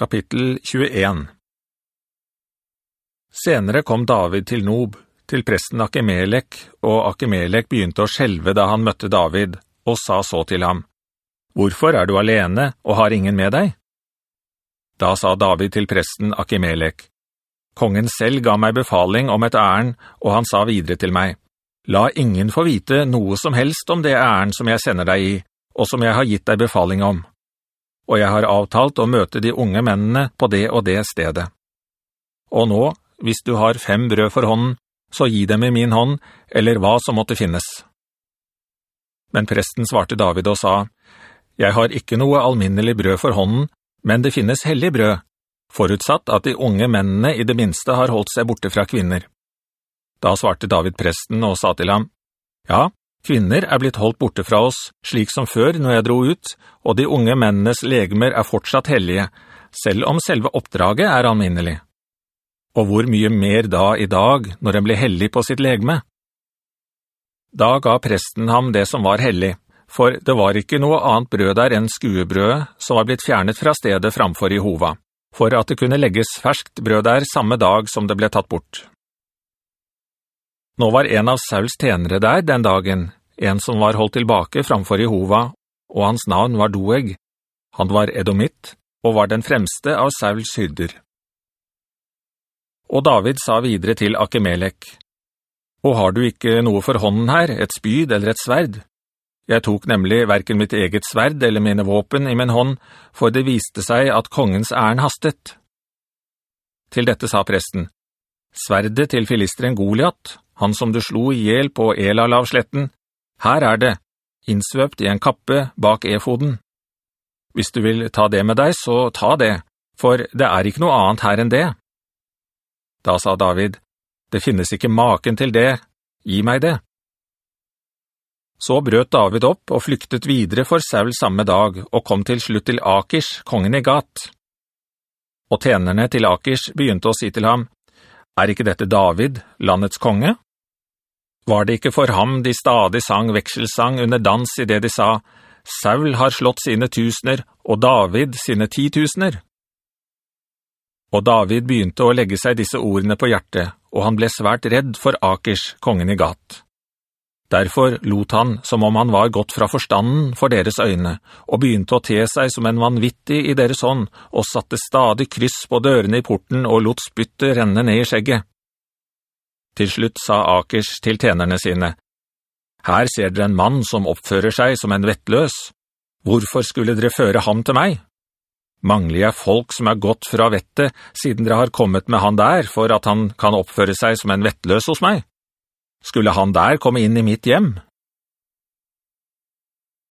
Kapittel 21 Senere kom David til Nob, til presten Akimelek, og Akimelek begynte å skjelve da han møtte David, og sa så til ham, «Hvorfor er du alene, og har ingen med deg?» Da sa David til presten Akimelek, «Kongen selv ga meg befaling om et æren, og han sa videre til meg, «La ingen få vite noe som helst om det æren som jeg sender deg i, og som jeg har gitt deg befaling om. Og jeg har avtalt å møte de unge mennene på det og det stedet. Og nå, hvis du har fem brød for hånden, så gi dem i min hånd, eller hva som måtte finnes. Men presten svarte David og sa, «Jeg har ikke noe alminnelig brød for hånden, men det finnes hellig brød, forutsatt at de unge mennene i det minste har holdt seg borte fra kvinner.» Da svarte David presten og sa til ham, «Ja, kvinner er blitt holdt borte fra oss, slik som før når jeg dro ut, og de unge mennenes legemer er fortsatt hellige, selv om selve oppdraget er alminnelig.» og hvor mye mer da i dag, når en blir hellig på sitt legeme? Da ga presten ham det som var hellig, for det var ikke noe annet brød der enn skuebrødet som var blitt fjernet fra stedet framfor Jehova, for at det kunne legges ferskt brød der samme dag som det ble tatt bort. Nå var en av Sauls tjenere der den dagen, en som var holdt tilbake framfor Jehova, og hans navn var Doeg. Han var edomitt, og var den fremste av Sauls hyrder. Og David sa videre til Akimelek, «Og har du ikke noe for hånden her, et spyd eller et sverd?» Jeg tok nemlig hverken mitt eget sverd eller mine våpen i min hånd, for det viste seg at kongens æren hastet. Til dette sa presten, «Sverdet til filisteren Goliat, han som du slo ihjel på Elalavsletten, her er det, innsvøpt i en kappe bak efoden. Hvis du vil ta det med deg, så ta det, for det er ikke noe annet her enn det.» Da sa David, «Det finnes ikke maken til det, gi meg det.» Så brøt David opp og flyktet videre for Saul samme dag, og kom til slutt til Akers, kongen i Gat. Og tjenerne til Akers begynte å si til ham, «Er ikke dette David, landets konge?» Var det ikke for ham de stadig sang vekselsang under dans i det de sa, «Saul har slått sine tusener, og David sine titusener?» Og David begynte å legge seg disse ordene på hjertet, og han ble svært redd for Akers, kongen i Gat. Derfor lot han som om han var gått fra forstanden for deres øyne, og begynte å te seg som en vanvittig i deres hånd, og satte stadig kryss på dørene i porten og lot spyttet renne ned i skjegget. Til slutt sa Akers til tjenerne sine, «Her ser dere en mann som oppfører seg som en vettløs. Hvorfor skulle dere føre ham til meg?» Mangler jeg folk som er gått fra vettet, siden dere har kommet med han der, for at han kan oppføre seg som en vettløs hos meg? Skulle han der komme inn i mitt hjem,